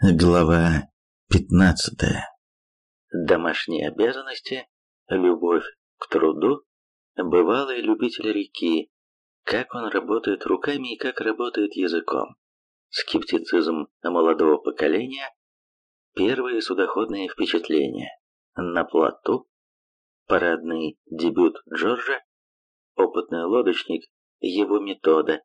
Глава 15. Домашние обязанности, любовь к труду, бывалый любитель реки, как он работает руками и как работает языком, скептицизм молодого поколения, первые судоходные впечатления, на плоту, парадный дебют Джорджа, опытный лодочник, его метода.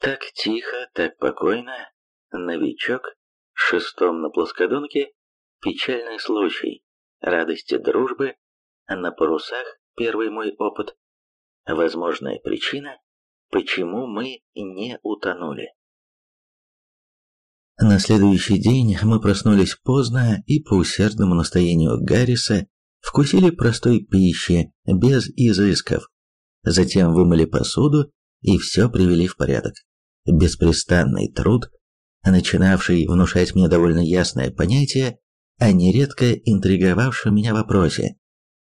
Так тихо, так покойно, новичок, шестом на плоскодонке печальный случай, радости дружбы, на парусах первый мой опыт, возможная причина, почему мы не утонули. На следующий день мы проснулись поздно и по усердному настоянию Гарриса вкусили простой пищи, без изысков. Затем вымыли посуду и все привели в порядок. Беспрестанный труд начинавший внушать мне довольно ясное понятие о нередко интриговавшем меня вопросе.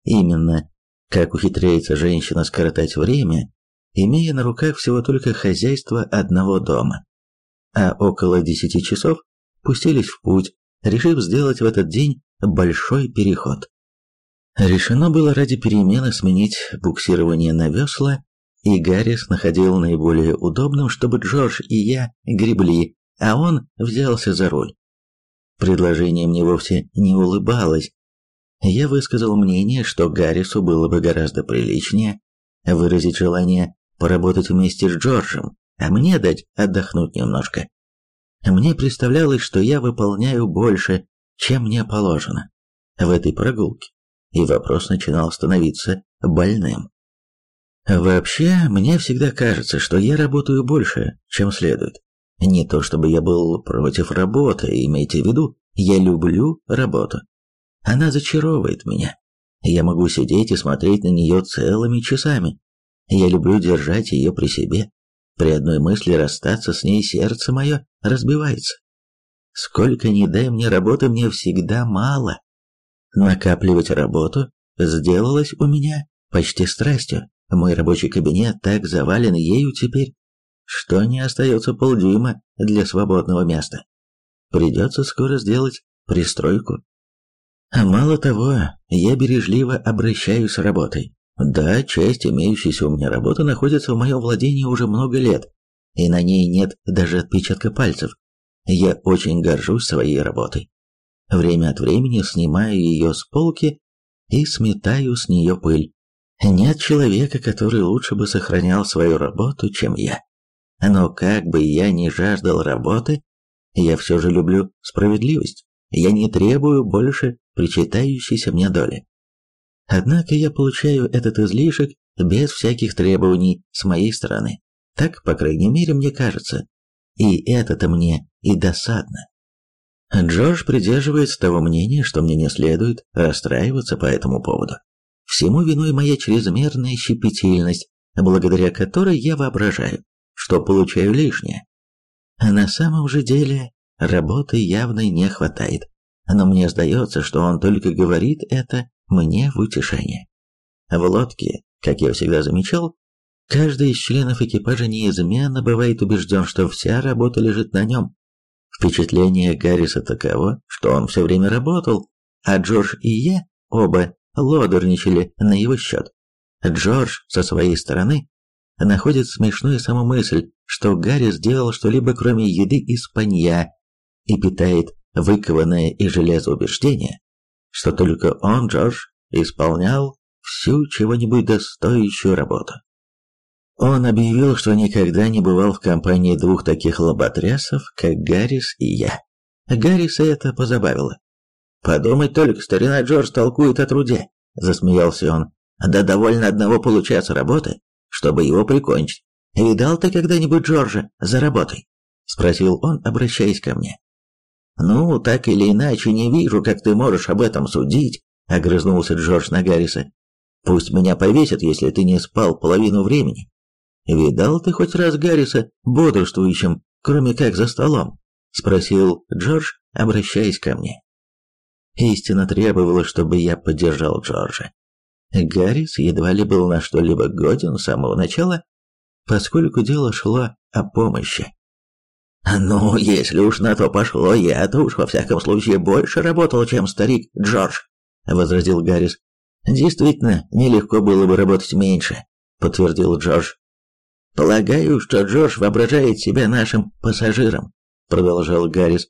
Именно, как ухитряется женщина скоротать время, имея на руках всего только хозяйство одного дома. А около десяти часов пустились в путь, решив сделать в этот день большой переход. Решено было ради перемены сменить буксирование на весла, и Гаррис находил наиболее удобным, чтобы Джордж и я гребли, а он взялся за руль. Предложение мне вовсе не улыбалось. Я высказал мнение, что Гаррису было бы гораздо приличнее выразить желание поработать вместе с Джорджем, а мне дать отдохнуть немножко. Мне представлялось, что я выполняю больше, чем мне положено в этой прогулке, и вопрос начинал становиться больным. Вообще, мне всегда кажется, что я работаю больше, чем следует. Не то чтобы я был против работы, имейте в виду, я люблю работу. Она зачаровывает меня. Я могу сидеть и смотреть на нее целыми часами. Я люблю держать ее при себе. При одной мысли расстаться с ней сердце мое разбивается. Сколько ни дай мне работы, мне всегда мало. Накапливать работу сделалось у меня почти страстью. Мой рабочий кабинет так завален ею теперь, что не остается полдюйма для свободного места. Придется скоро сделать пристройку. Мало того, я бережливо обращаюсь с работой. Да, часть имеющейся у меня работы находится в моем владении уже много лет, и на ней нет даже отпечатка пальцев. Я очень горжусь своей работой. Время от времени снимаю ее с полки и сметаю с нее пыль. Нет человека, который лучше бы сохранял свою работу, чем я. Но как бы я ни жаждал работы, я все же люблю справедливость. Я не требую больше причитающейся мне доли. Однако я получаю этот излишек без всяких требований с моей стороны. Так, по крайней мере, мне кажется. И это-то мне и досадно. Джордж придерживается того мнения, что мне не следует расстраиваться по этому поводу. Всему виной моя чрезмерная щепетильность, благодаря которой я воображаю, что получаю лишнее. На самом же деле работы явно не хватает, но мне сдается, что он только говорит это мне в утешение. В лодке, как я всегда замечал, каждый из членов экипажа неизменно бывает убежден, что вся работа лежит на нем. Впечатление Гарриса таково, что он все время работал, а Джордж и я оба лодорничали на его счет. Джордж со своей стороны находит смешную саму мысль, что Гарри сделал что-либо кроме еды и спанья и питает выкованное из железа убеждение, что только он, Джордж, исполнял всю чего-нибудь достоящую работу. Он объявил, что никогда не бывал в компании двух таких лоботрясов, как Гаррис и я. Гарриса это позабавило. «Подумать только, старина Джордж толкует о труде», — засмеялся он. «Да довольно одного получаса работы, чтобы его прикончить. Видал ты когда-нибудь Джорджа за работой?» – спросил он, обращаясь ко мне. «Ну, так или иначе, не вижу, как ты можешь об этом судить», – огрызнулся Джордж на Гарриса. «Пусть меня повесят, если ты не спал половину времени. Видал ты хоть раз Гарриса бодрствующим, кроме как за столом?» – спросил Джордж, обращаясь ко мне. Истина требовала, чтобы я поддержал Джорджа. Гаррис едва ли был на что-либо годен с самого начала, поскольку дело шло о помощи. «Ну, если уж на то пошло, я-то уж во всяком случае больше работал, чем старик Джордж», — возразил Гаррис. «Действительно, нелегко было бы работать меньше», — подтвердил Джордж. «Полагаю, что Джордж воображает себя нашим пассажиром», — продолжал Гаррис.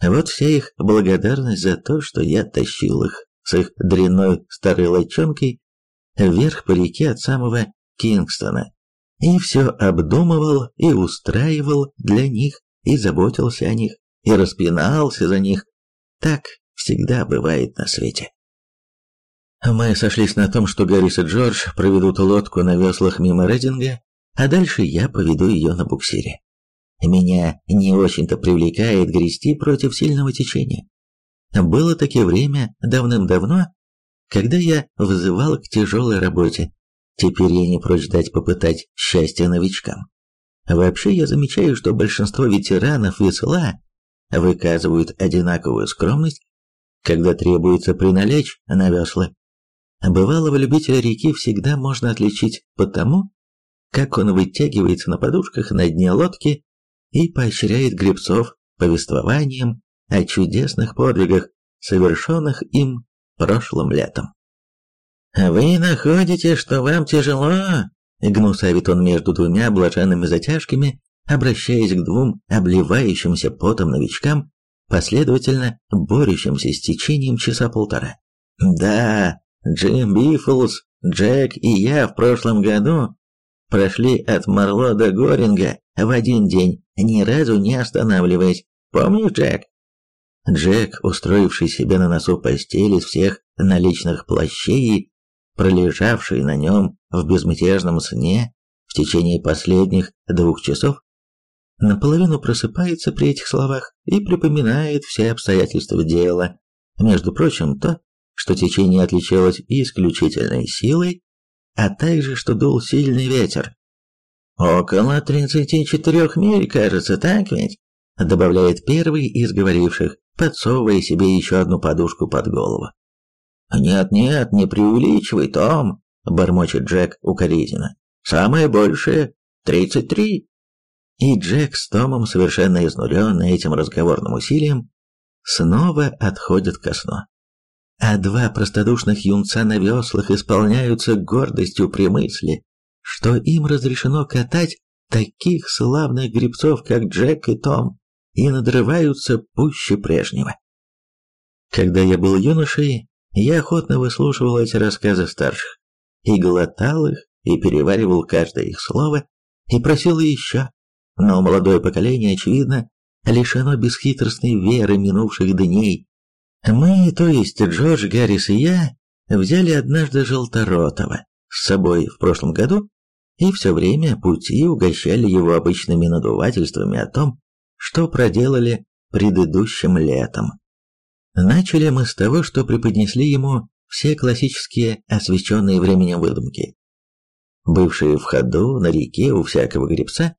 «Вот вся их благодарность за то, что я тащил их с их дрянной старой лодчонкой вверх по реке от самого Кингстона и все обдумывал и устраивал для них, и заботился о них, и распинался за них. Так всегда бывает на свете. Мы сошлись на том, что Гаррис и Джордж проведут лодку на веслах мимо Рединга, а дальше я поведу ее на буксире. Меня не очень-то привлекает грести против сильного течения. Было таки время давным-давно, когда я взывал к тяжелой работе, Теперь я не прочь дать попытать счастье новичкам. Вообще я замечаю, что большинство ветеранов весла выказывают одинаковую скромность, когда требуется приналечь на весла. Бывалого любителя реки всегда можно отличить по тому, как он вытягивается на подушках на дне лодки и поощряет гребцов повествованием о чудесных подвигах, совершенных им прошлым летом. «Вы находите, что вам тяжело?» Гнусавит он между двумя блаженными затяжками, обращаясь к двум обливающимся потом новичкам, последовательно борющимся с течением часа полтора. «Да, Джим Биффлс, Джек и я в прошлом году прошли от Марло до Горинга в один день, ни разу не останавливаясь. Помнишь, Джек?» Джек, устроивший себе на носу постель из всех наличных плащей пролежавший на нем в безмятежном сне в течение последних двух часов, наполовину просыпается при этих словах и припоминает все обстоятельства дела. Между прочим, то, что течение отличалось исключительной силой, а также, что дул сильный ветер. «Около тридцати четырех миль, кажется, так ведь?» добавляет первый из говоривших, подсовывая себе еще одну подушку под голову. «Нет-нет, не преувеличивай, Том», — бормочет Джек укоризненно. «Самое большее — тридцать три». И Джек с Томом, совершенно изнуренный этим разговорным усилием, снова отходят ко сну. А два простодушных юнца на веслах исполняются гордостью при мысли, что им разрешено катать таких славных грибцов, как Джек и Том, и надрываются пуще прежнего. Когда я был юношей, я охотно выслушивал эти рассказы старших, и глотал их, и переваривал каждое их слово, и просил еще. Но молодое поколение, очевидно, лишено бесхитростной веры минувших дней. Мы, то есть Джордж, Гаррис и я, взяли однажды Желторотова с собой в прошлом году и все время пути угощали его обычными надувательствами о том, что проделали предыдущим летом. Начали мы с того, что преподнесли ему все классические освещенные временем выдумки, бывшие в ходу на реке у всякого гребца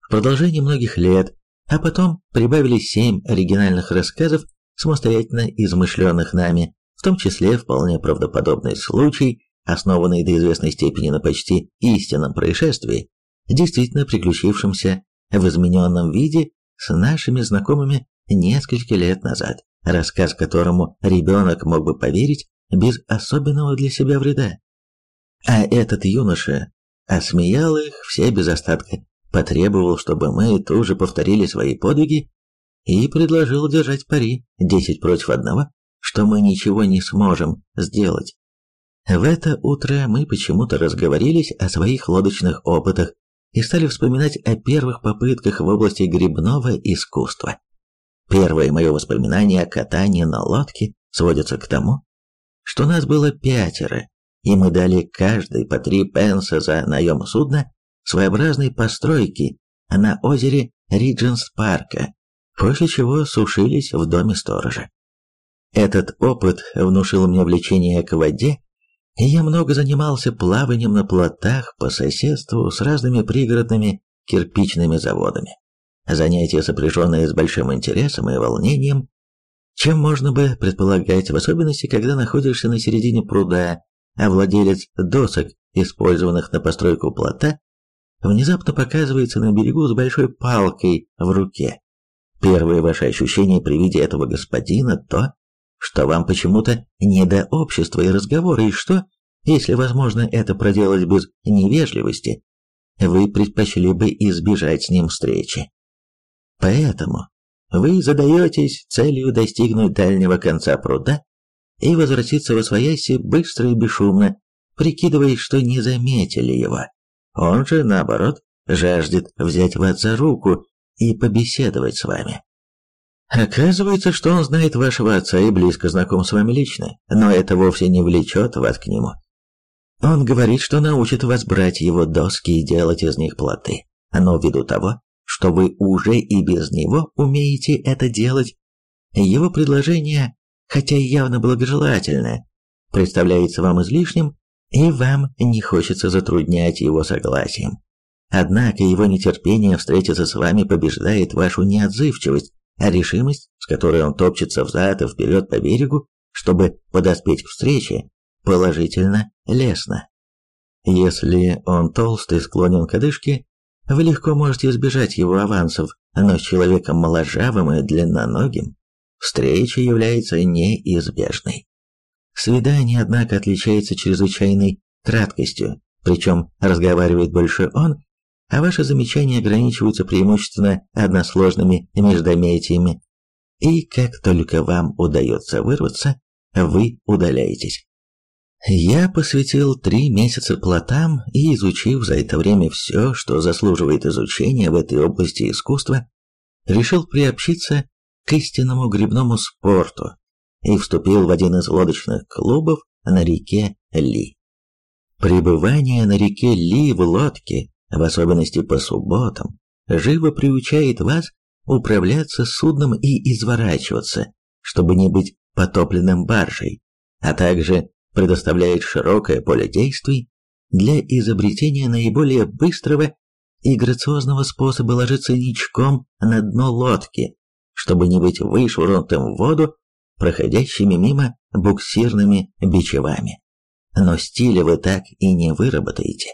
в продолжении многих лет, а потом прибавили семь оригинальных рассказов, самостоятельно измышленных нами, в том числе вполне правдоподобный случай, основанный до известной степени на почти истинном происшествии, действительно приключившемся в измененном виде с нашими знакомыми несколько лет назад рассказ которому ребенок мог бы поверить без особенного для себя вреда. А этот юноша осмеял их все без остатка, потребовал, чтобы мы тоже повторили свои подвиги и предложил держать пари десять против одного, что мы ничего не сможем сделать. В это утро мы почему-то разговорились о своих лодочных опытах и стали вспоминать о первых попытках в области грибного искусства. Первое мое воспоминание о катании на лодке сводится к тому, что нас было пятеро, и мы дали каждый по три пенса за наем судна своеобразной постройки на озере Ридженс Парка, после чего сушились в доме сторожа. Этот опыт внушил мне влечение к воде, я много занимался плаванием на плотах по соседству с разными пригородными кирпичными заводами занятие, сопряженное с большим интересом и волнением, чем можно бы предполагать, в особенности, когда находишься на середине пруда, а владелец досок, использованных на постройку плота, внезапно показывается на берегу с большой палкой в руке. Первое ваше ощущение при виде этого господина то, что вам почему-то не до общества и разговора, и что, если возможно это проделать без невежливости, вы предпочли бы избежать с ним встречи. Поэтому вы задаетесь целью достигнуть дальнего конца пруда и возвратиться во свояси быстро и бесшумно, прикидываясь, что не заметили его. Он же, наоборот, жаждет взять вас за руку и побеседовать с вами. Оказывается, что он знает вашего отца и близко знаком с вами лично, но это вовсе не влечет вас к нему. Он говорит, что научит вас брать его доски и делать из них плоты, но ввиду того, что вы уже и без него умеете это делать, его предложение, хотя и явно благожелательное, представляется вам излишним, и вам не хочется затруднять его согласием. Однако его нетерпение встретиться с вами побеждает вашу неотзывчивость, а решимость, с которой он топчется взад и вперед по берегу, чтобы подоспеть к встрече, положительно лестно. Если он толстый, склонен к одышке, вы легко можете избежать его авансов, но с человеком моложавым и длинноногим встреча является неизбежной. Свидание, однако, отличается чрезвычайной краткостью, причем разговаривает больше он, а ваши замечания ограничиваются преимущественно односложными междометиями, и как только вам удается вырваться, вы удаляетесь. Я посвятил три месяца плотам и, изучив за это время все, что заслуживает изучения в этой области искусства, решил приобщиться к истинному грибному спорту и вступил в один из лодочных клубов на реке Ли. Пребывание на реке Ли в лодке в особенности по субботам, живо приучает вас управляться судном и изворачиваться, чтобы не быть потопленным баржей, а также предоставляет широкое поле действий для изобретения наиболее быстрого и грациозного способа ложиться ничком на дно лодки, чтобы не быть вышвырнутым в воду проходящими мимо буксирными бичевами. Но стиля вы так и не выработаете.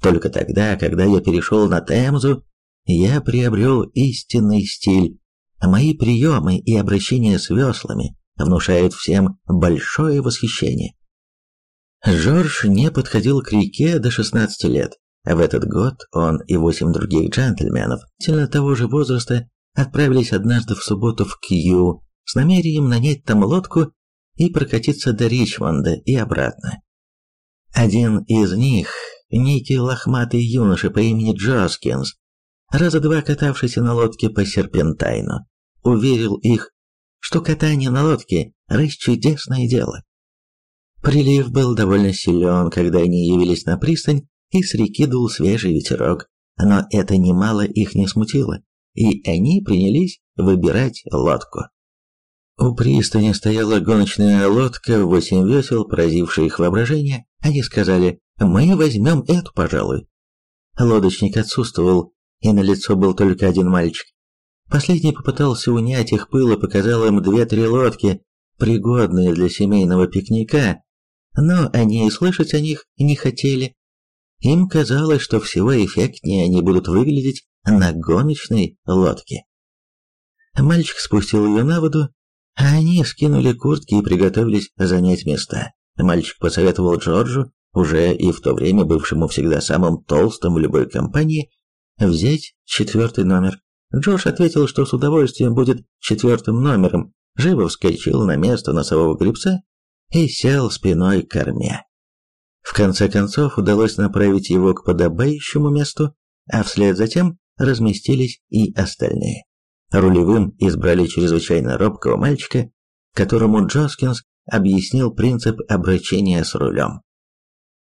Только тогда, когда я перешел на Темзу, я приобрел истинный стиль. Мои приемы и обращения с веслами внушают всем большое восхищение. Жорж не подходил к реке до 16 лет. В этот год он и восемь других джентльменов, сильно того же возраста, отправились однажды в субботу в Кью с намерением нанять там лодку и прокатиться до Ричмонда и обратно. Один из них, некий лохматый юноша по имени Джоскинс, раза два катавшийся на лодке по серпентайну, уверил их, что катание на лодке – расчудесное дело. Прилив был довольно силен, когда они явились на пристань, и с реки дул свежий ветерок, но это немало их не смутило, и они принялись выбирать лодку. У пристани стояла гоночная лодка восемь весел, поразившая их воображение. Они сказали мы возьмем эту, пожалуй. Лодочник отсутствовал, и на лицо был только один мальчик. Последний попытался унять их пыл и показал им две-три лодки, пригодные для семейного пикника, но они и слышать о них не хотели. Им казалось, что всего эффектнее они будут выглядеть на гоночной лодке. Мальчик спустил ее на воду, а они скинули куртки и приготовились занять места. Мальчик посоветовал Джорджу уже и в то время бывшему всегда самым толстым в любой компании, взять четвертый номер. Джош ответил, что с удовольствием будет четвертым номером, живо вскочил на место носового гребца и сел спиной к корме. В конце концов удалось направить его к подобающему месту, а вслед за тем разместились и остальные. Рулевым избрали чрезвычайно робкого мальчика, которому Джоскинс объяснил принцип обращения с рулем.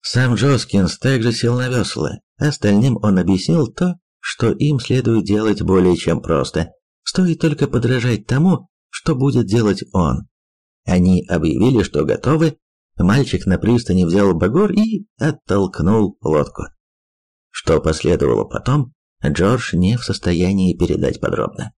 Сам Джоскинс также сел на весла. Остальным он объяснил то, что им следует делать более чем просто. Стоит только подражать тому, что будет делать он. Они объявили, что готовы. Мальчик на пристани взял багор и оттолкнул лодку. Что последовало потом, Джордж не в состоянии передать подробно.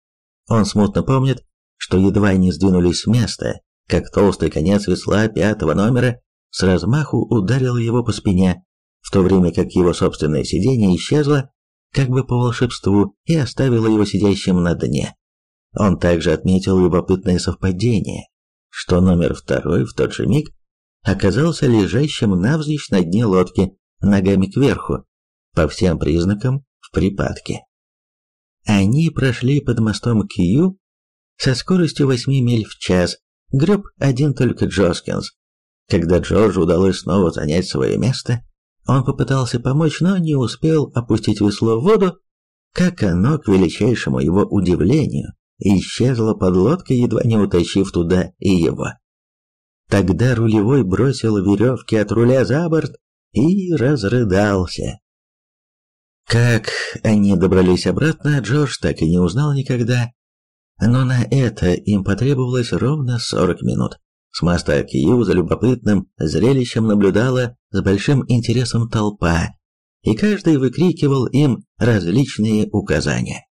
Он смутно помнит, что едва не сдвинулись с места, как толстый конец весла пятого номера с размаху ударил его по спине. в то время как его собственное сиденье исчезло, как бы по волшебству, и оставило его сидящим на дне. Он также отметил любопытное совпадение, что номер второй в тот же миг оказался лежащим навзничь на дне лодки, ногами кверху, по всем признакам в припадке. Они прошли под мостом Кью со скоростью 8 миль в час, греб один только Джоскинс. Когда Джорджу удалось снова занять свое место, он попытался помочь, но не успел опустить весло в воду, как оно, к величайшему его удивлению, исчезло под лодкой, едва не утащив туда и его. Тогда рулевой бросил веревки от руля за борт и разрыдался. Как они добрались обратно, Джордж так и не узнал никогда, но на это им потребовалось ровно 40 минут. С моста Киев за любопытным зрелищем наблюдала с большим интересом толпа, и каждый выкрикивал им различные указания.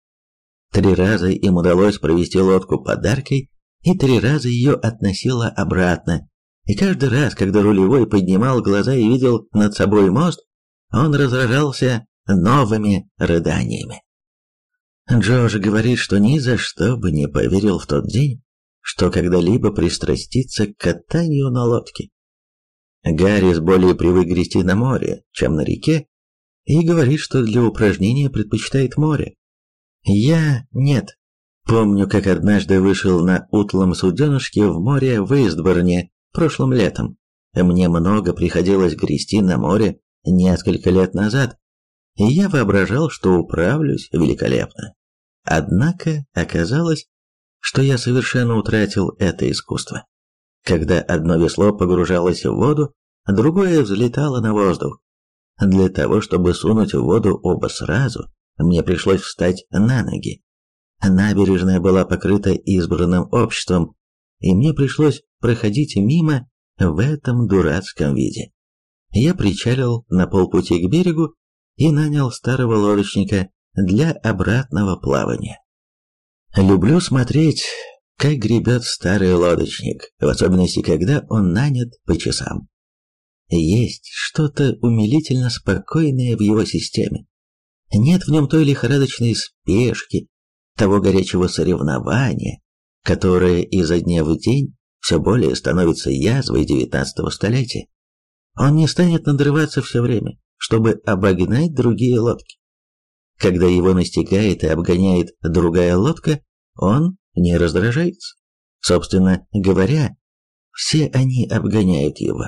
Три раза им удалось провести лодку подаркой, и три раза ее относило обратно. И каждый раз, когда рулевой поднимал глаза и видел над собой мост, он разражался новыми рыданиями. Джордж говорит, что ни за что бы не поверил в тот день, что когда-либо пристрастится к катанию на лодке. Гаррис более привык грести на море, чем на реке, и говорит, что для упражнения предпочитает море. Я нет. Помню, как однажды вышел на утлом суденышке в море в Эйстборне прошлым летом. Мне много приходилось грести на море несколько лет назад, и я воображал, что управлюсь великолепно. Однако оказалось, что я совершенно утратил это искусство. Когда одно весло погружалось в воду, другое взлетало на воздух. Для того, чтобы сунуть в воду оба сразу, мне пришлось встать на ноги. Набережная была покрыта избранным обществом, и мне пришлось проходить мимо в этом дурацком виде. Я причалил на полпути к берегу и нанял старого лодочника для обратного плавания. Люблю смотреть, как гребет старый лодочник, в особенности, когда он нанят по часам. Есть что-то умилительно спокойное в его системе. Нет в нем той лихорадочной спешки, того горячего соревнования, которое изо дня в день все более становится язвой девятнадцатого столетия. Он не станет надрываться все время, чтобы обогнать другие лодки. Когда его настигает и обгоняет другая лодка, он не раздражается. Собственно говоря, все они обгоняют его.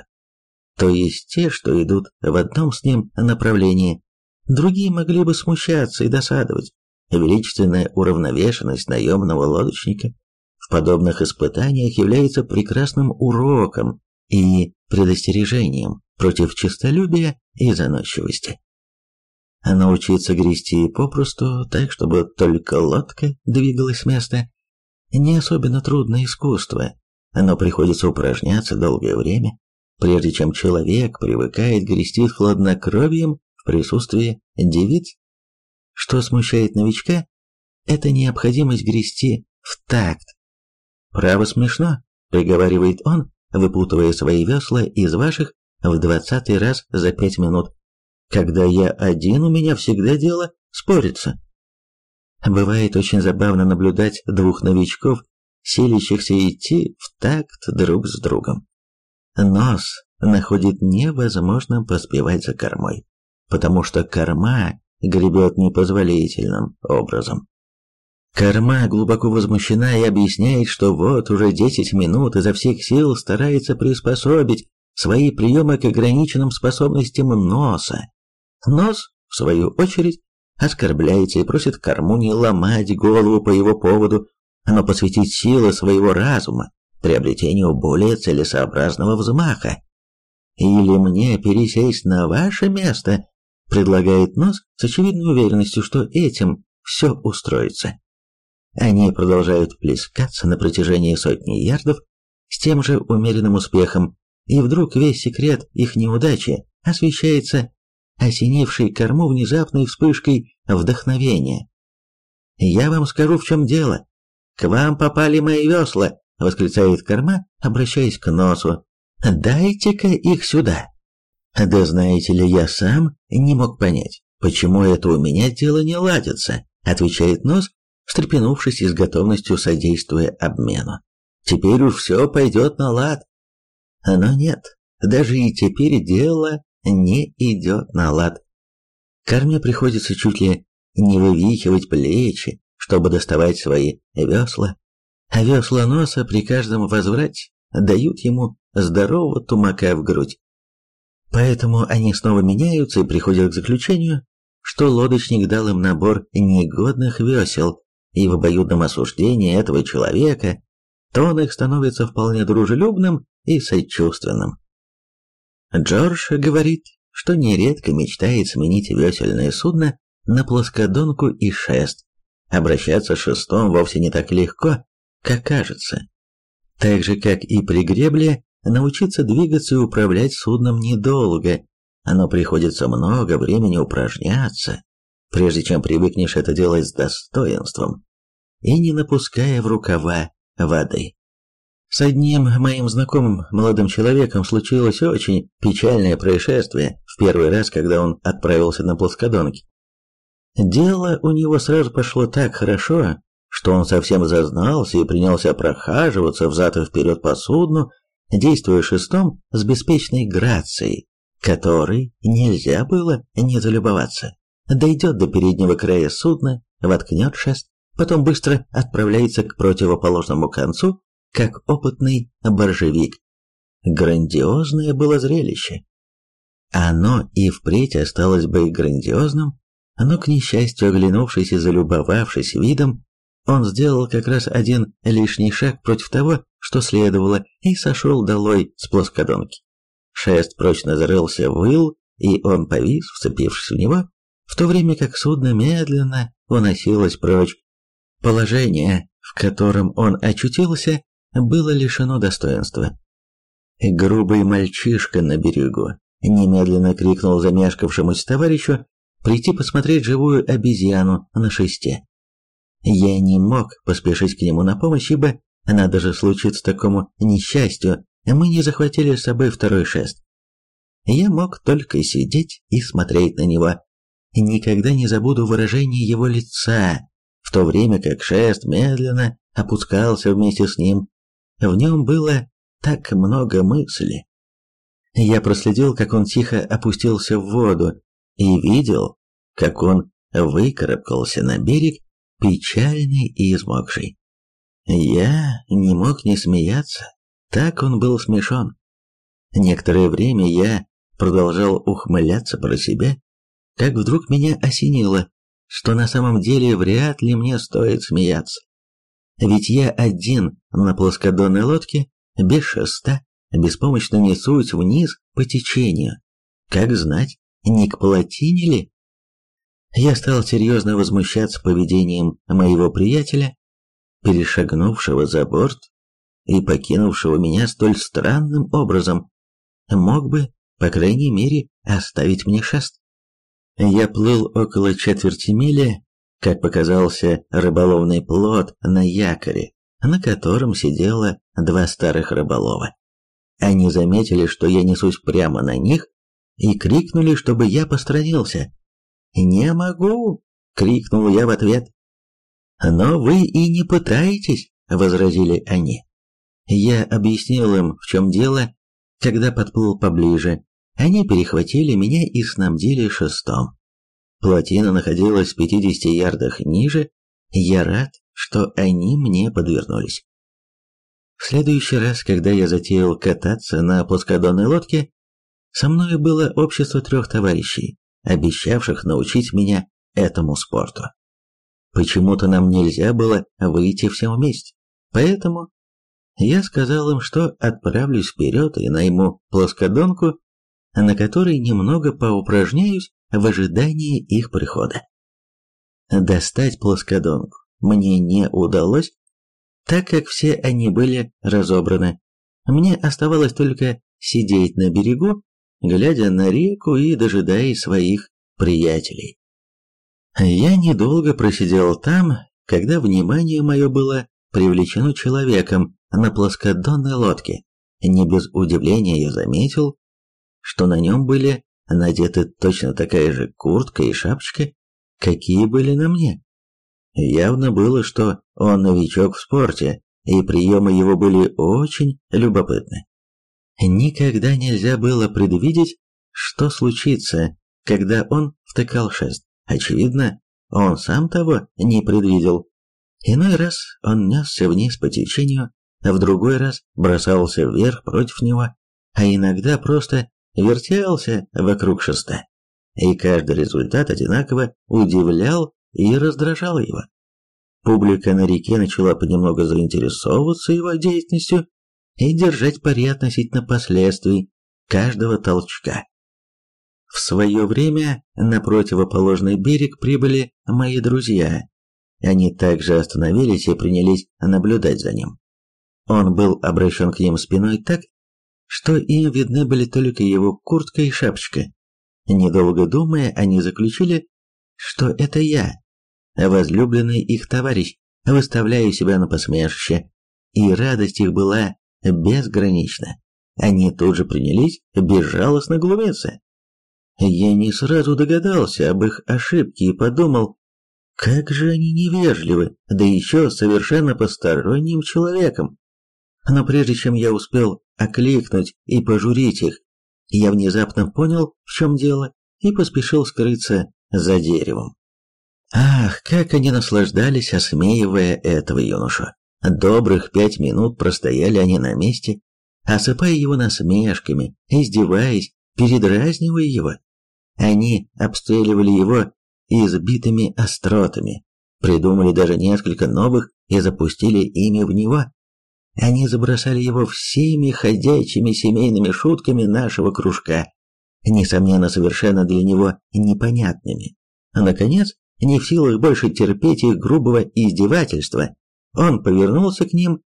То есть те, что идут в одном с ним направлении. Другие могли бы смущаться и досадовать. Величественная уравновешенность наемного лодочника в подобных испытаниях является прекрасным уроком и предостережением против честолюбия и заносчивости. Научиться грести попросту так, чтобы только лодка двигалась с места, не особенно трудное искусство, но приходится упражняться долгое время, прежде чем человек привыкает грести хладнокровием в присутствии девиц. Что смущает новичка, это необходимость грести в такт. «Право смешно», — приговаривает он, выпутывая свои весла из ваших в двадцатый раз за пять минут. Когда я один, у меня всегда дело спориться. Бывает очень забавно наблюдать двух новичков, силящихся идти в такт друг с другом. Нос находит невозможным поспевать за кормой, потому что корма гребет непозволительным образом. Корма глубоко возмущена и объясняет, что вот уже 10 минут изо всех сил старается приспособить свои приемы к ограниченным способностям носа. Нос, в свою очередь, оскорбляется и просит корму не ломать голову по его поводу, но посвятить силы своего разума приобретению более целесообразного взмаха. Или мне пересесть на ваше место, предлагает Нос с очевидной уверенностью, что этим все устроится. Они продолжают плескаться на протяжении сотни ярдов с тем же умеренным успехом, и вдруг весь секрет их неудачи освещается осенившей корму внезапной вспышкой вдохновения. «Я вам скажу, в чем дело. К вам попали мои весла», — восклицает корма, обращаясь к носу. «Дайте-ка их сюда». Да знаете ли, я сам не мог понять, почему это у меня дело не ладится, отвечает Нос, встрепенувшись и с готовностью содействуя обмену. Теперь уж все пойдет на лад. Но нет, даже и теперь дело не идет на лад. Карме приходится чуть ли не вывихивать плечи, чтобы доставать свои весла, а весла носа при каждом возврате дают ему здорового тумака в грудь. Поэтому они снова меняются и приходят к заключению, что лодочник дал им набор негодных весел, и в обоюдном осуждении этого человека тон их становится вполне дружелюбным и сочувственным. Джордж говорит, что нередко мечтает сменить весельное судно на плоскодонку и шест. Обращаться шестом вовсе не так легко, как кажется. Так же, как и при гребле, научиться двигаться и управлять судном недолго, но приходится много времени упражняться, прежде чем привыкнешь это делать с достоинством и не напуская в рукава воды. С одним моим знакомым молодым человеком случилось очень печальное происшествие в первый раз, когда он отправился на плоскодонке. Дело у него сразу пошло так хорошо, что он совсем зазнался и принялся прохаживаться взад и вперед по судну, действуя шестом с беспечной грацией, которой нельзя было не залюбоваться. Дойдет до переднего края судна, воткнет шест, потом быстро отправляется к противоположному концу, как опытный боржевик. Грандиозное было зрелище. Оно и впредь осталось бы грандиозным, но, к несчастью, оглянувшись и залюбовавшись видом, он сделал как раз один лишний шаг против того, что следовало, и сошел долой с плоскодонки. Шест прочно зарылся в выл, и он повис, вцепившись в него, в то время как судно медленно уносилось прочь. Положение, в котором он очутился, было лишено достоинства. Грубый мальчишка на берегу немедленно крикнул замешкавшемуся товарищу прийти посмотреть живую обезьяну на шесте. Я не мог поспешить к нему на помощь, ибо надо же случиться такому несчастью, мы не захватили с собой второй шест. Я мог только сидеть и смотреть на него. Никогда не забуду выражение его лица, в то время как шест медленно опускался вместе с ним. В нем было так много мысли. Я проследил, как он тихо опустился в воду, и видел, как он выкарабкался на берег печальный и измокший. Я не мог не смеяться, так он был смешон. Некоторое время я продолжал ухмыляться про себя, как вдруг меня осенило, что на самом деле вряд ли мне стоит смеяться. Ведь я один на плоскодонной лодке, без шеста, беспомощно несусь вниз по течению. Как знать, не к плотине ли? Я стал серьезно возмущаться поведением моего приятеля, перешагнувшего за борт и покинувшего меня столь странным образом. Мог бы, по крайней мере, оставить мне шест. Я плыл около четверти мили, как показался рыболовный плот на якоре, на котором сидело два старых рыболова. Они заметили, что я несусь прямо на них, и крикнули, чтобы я посторонился. «Не могу!» — крикнул я в ответ. «Но вы и не пытаетесь!» — возразили они. Я объяснил им, в чем дело, когда подплыл поближе. Они перехватили меня и снабдили шестом. Плотина находилась в 50 ярдах ниже, я рад, что они мне подвернулись. В следующий раз, когда я затеял кататься на плоскодонной лодке, со мной было общество трех товарищей, обещавших научить меня этому спорту. Почему-то нам нельзя было выйти всем вместе, поэтому я сказал им, что отправлюсь вперед и найму плоскодонку, на которой немного поупражняюсь в ожидании их прихода. Достать плоскодонку мне не удалось, так как все они были разобраны. Мне оставалось только сидеть на берегу глядя на реку и дожидаясь своих приятелей. Я недолго просидел там, когда внимание мое было привлечено человеком на плоскодонной лодке. Не без удивления я заметил, что на нем были надеты точно такая же куртка и шапочка, какие были на мне. Явно было, что он новичок в спорте, и приемы его были очень любопытны. Никогда нельзя было предвидеть, что случится, когда он втыкал шест. Очевидно, он сам того не предвидел. Иной раз он несся вниз по течению, а в другой раз бросался вверх против него, а иногда просто вертелся вокруг шеста. И каждый результат одинаково удивлял и раздражал его. Публика на реке начала понемногу заинтересовываться его деятельностью и держать пари относительно последствий каждого толчка. В свое время на противоположный берег прибыли мои друзья. Они также остановились и принялись наблюдать за ним. Он был обращен к ним спиной так, что им видны были только его куртка и шапочка. Недолго думая, они заключили, что это я, возлюбленный их товарищ, выставляю себя на посмешище, и радость их была безгранична. Они тут же принялись безжалостно глумиться. Я не сразу догадался об их ошибке и подумал, как же они невежливы, да еще совершенно посторонним человеком. Но прежде чем я успел окликнуть и пожурить их, я внезапно понял, в чем дело, и поспешил скрыться за деревом. Ах, как они наслаждались, осмеивая этого юношу. Добрых пять минут простояли они на месте, осыпая его насмешками, издеваясь, передразнивая его. Они обстреливали его избитыми остротами, придумали даже несколько новых и запустили ими в него. Они забросали его всеми ходячими семейными шутками нашего кружка, несомненно, совершенно для него непонятными. А наконец, не в силах больше терпеть их грубого издевательства, он повернулся к ним,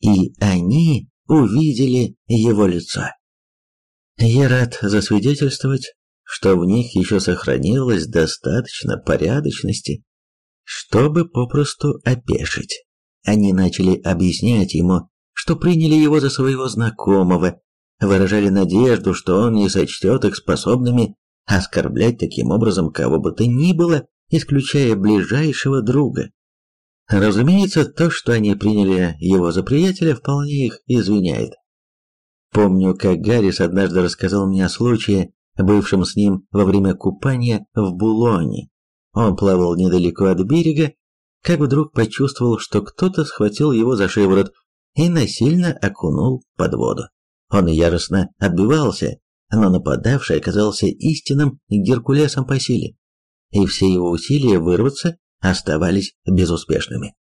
и они увидели его лицо. Я рад засвидетельствовать, что в них еще сохранилось достаточно порядочности, чтобы попросту опешить. Они начали объяснять ему, что приняли его за своего знакомого, выражали надежду, что он не сочтет их способными оскорблять таким образом кого бы то ни было, исключая ближайшего друга. Разумеется, то, что они приняли его за приятеля, вполне их извиняет. Помню, как Гаррис однажды рассказал мне о случае, бывшем с ним во время купания в Булоне. Он плавал недалеко от берега, как вдруг почувствовал, что кто-то схватил его за шиворот и насильно окунул под воду. Он яростно отбивался, но нападавший оказался истинным Геркулесом по силе, и все его усилия вырваться оставались безуспешными.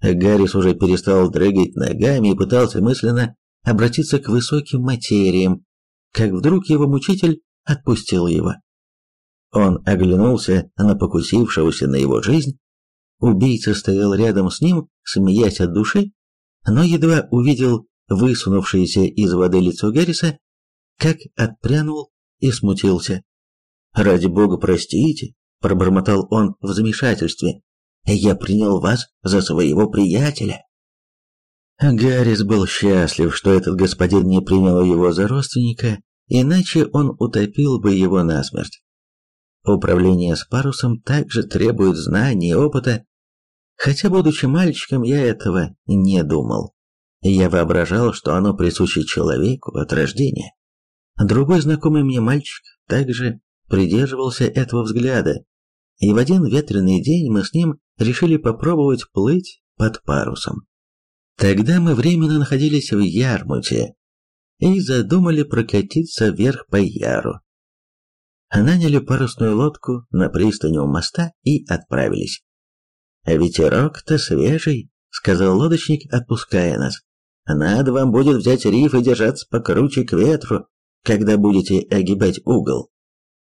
Гаррис уже перестал дрыгать ногами и пытался мысленно обратиться к высоким материям, как вдруг его мучитель отпустил его. Он оглянулся на покусившегося на его жизнь. Убийца стоял рядом с ним, смеясь от души, но едва увидел высунувшееся из воды лицо Гарриса, как отпрянул и смутился. «Ради бога, простите», — пробормотал он в замешательстве. «Я принял вас за своего приятеля». Гаррис был счастлив, что этот господин не принял его за родственника иначе он утопил бы его насмерть. Управление с парусом также требует знаний и опыта, хотя, будучи мальчиком, я этого не думал. Я воображал, что оно присуще человеку от рождения. Другой знакомый мне мальчик также придерживался этого взгляда, и в один ветреный день мы с ним решили попробовать плыть под парусом. Тогда мы временно находились в Ярмуте, и задумали прокатиться вверх по Яру. Наняли парусную лодку на пристани у моста и отправились. «Ветерок-то свежий», — сказал лодочник, отпуская нас. «Надо вам будет взять риф и держаться покруче к ветру, когда будете огибать угол».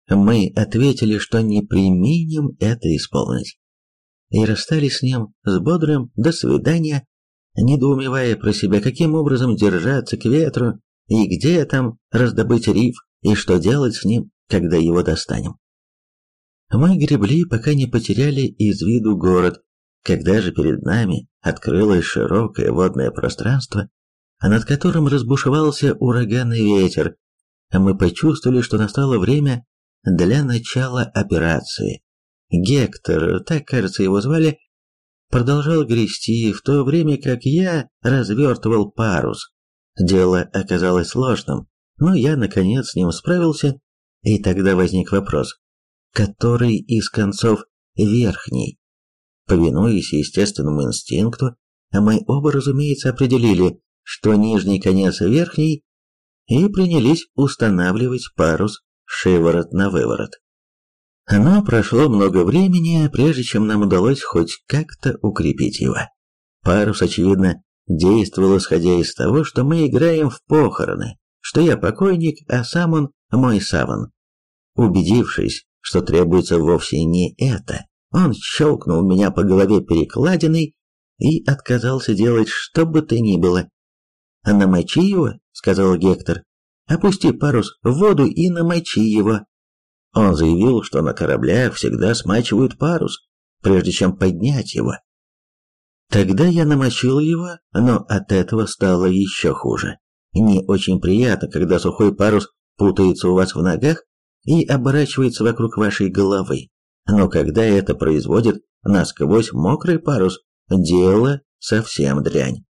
Мы ответили, что не применим это исполнить. И расстались с ним с бодрым «до свидания», недоумевая про себя, каким образом держаться к ветру и где там раздобыть риф, и что делать с ним, когда его достанем. Мы гребли, пока не потеряли из виду город, когда же перед нами открылось широкое водное пространство, над которым разбушевался ураганный ветер. мы почувствовали, что настало время для начала операции. Гектор, так кажется его звали, продолжал грести, в то время как я развертывал парус. Дело оказалось сложным, но я, наконец, с ним справился, и тогда возник вопрос, который из концов верхний? Повинуясь естественному инстинкту, мы оба, разумеется, определили, что нижний конец верхний, и принялись устанавливать парус шиворот на выворот. Но прошло много времени, прежде чем нам удалось хоть как-то укрепить его. Парус, очевидно, действовал исходя из того, что мы играем в похороны, что я покойник, а сам он мой саван. Убедившись, что требуется вовсе не это, он щелкнул меня по голове перекладиной и отказался делать что бы то ни было. «Намочи его», — сказал Гектор. «Опусти парус в воду и намочи его». Он заявил, что на кораблях всегда смачивают парус, прежде чем поднять его. Тогда я намочил его, но от этого стало еще хуже. Не очень приятно, когда сухой парус путается у вас в ногах и оборачивается вокруг вашей головы. Но когда это производит насквозь мокрый парус, дело совсем дрянь.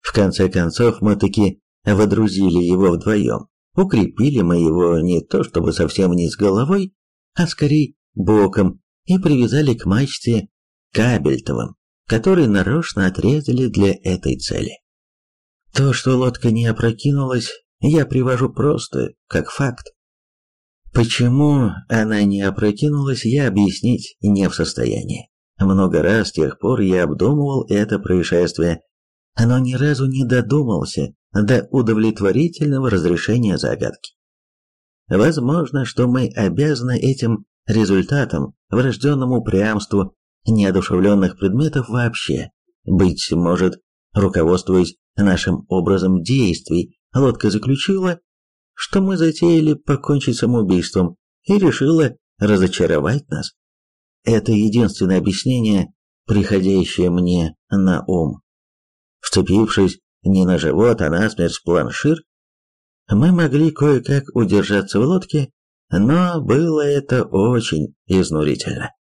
В конце концов мы таки водрузили его вдвоем. Укрепили мы его не то чтобы совсем вниз головой, а скорее боком, и привязали к мачте кабельтовым, который нарочно отрезали для этой цели. То, что лодка не опрокинулась, я привожу просто как факт. Почему она не опрокинулась, я объяснить не в состоянии. Много раз с тех пор я обдумывал это происшествие, но ни разу не додумался до удовлетворительного разрешения загадки. Возможно, что мы обязаны этим результатом врожденному упрямству неодушевленных предметов вообще. Быть может, руководствуясь нашим образом действий, лодка заключила, что мы затеяли покончить самоубийством и решила разочаровать нас. Это единственное объяснение, приходящее мне на ум. Вцепившись не на живот, а на смерть в планшир, мы могли кое-как удержаться в лодке, но было это очень изнурительно.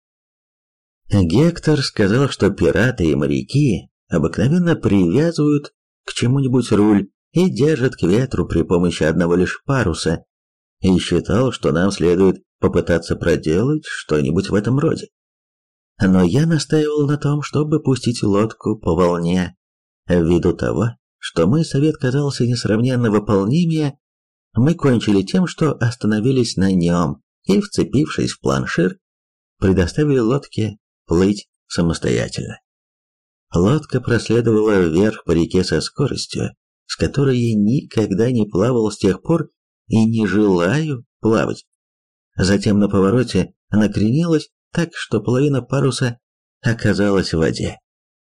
Гектор сказал, что пираты и моряки обыкновенно привязывают к чему-нибудь руль и держат к ветру при помощи одного лишь паруса, и считал, что нам следует попытаться проделать что-нибудь в этом роде. Но я настаивал на том, чтобы пустить лодку по волне, ввиду того, что мой совет казался несравненно выполнимее, мы кончили тем, что остановились на нем и, вцепившись в планшир, предоставили лодке плыть самостоятельно. Лодка проследовала вверх по реке со скоростью, с которой я никогда не плавал с тех пор и не желаю плавать. Затем на повороте накренилась так, что половина паруса оказалась в воде.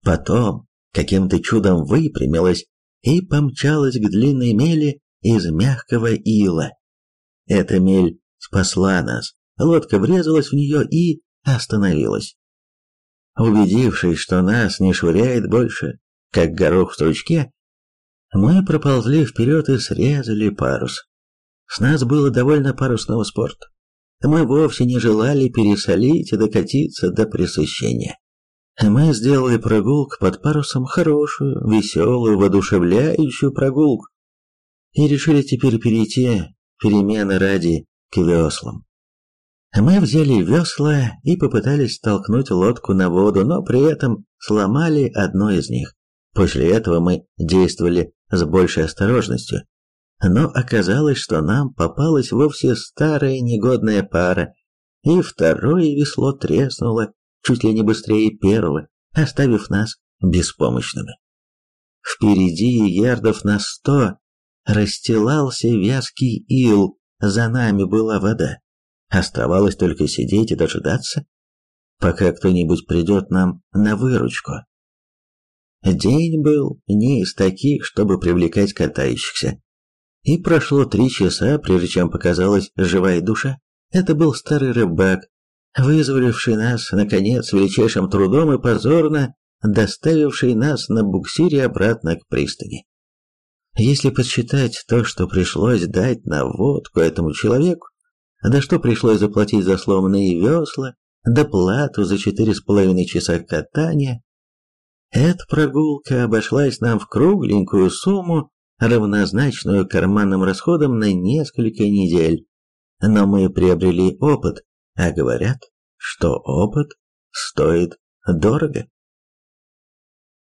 Потом каким-то чудом выпрямилась и помчалась к длинной мели из мягкого ила. Эта мель спасла нас. Лодка врезалась в нее и остановилась. Убедившись, что нас не швыряет больше, как горох в стручке, мы проползли вперед и срезали парус. С нас было довольно парусного спорта. Мы вовсе не желали пересолить и докатиться до пресыщения. Мы сделали прогулку под парусом хорошую, веселую, воодушевляющую прогулку. И решили теперь перейти перемены ради к веслам. Мы взяли весла и попытались столкнуть лодку на воду, но при этом сломали одно из них. После этого мы действовали с большей осторожностью. Но оказалось, что нам попалась вовсе старая негодная пара, и второе весло треснуло чуть ли не быстрее первого, оставив нас беспомощными. Впереди ярдов на сто расстилался вязкий ил, за нами была вода. Оставалось только сидеть и дожидаться, пока кто-нибудь придет нам на выручку. День был не из таких, чтобы привлекать катающихся. И прошло три часа, прежде чем показалась живая душа. Это был старый рыбак, вызволивший нас, наконец, величайшим трудом и позорно доставивший нас на буксире обратно к пристани. Если подсчитать то, что пришлось дать на водку этому человеку, да что пришлось заплатить за сломанные весла, да плату за четыре с половиной часа катания, эта прогулка обошлась нам в кругленькую сумму, равнозначную карманным расходам на несколько недель. Но мы приобрели опыт, а говорят, что опыт стоит дорого.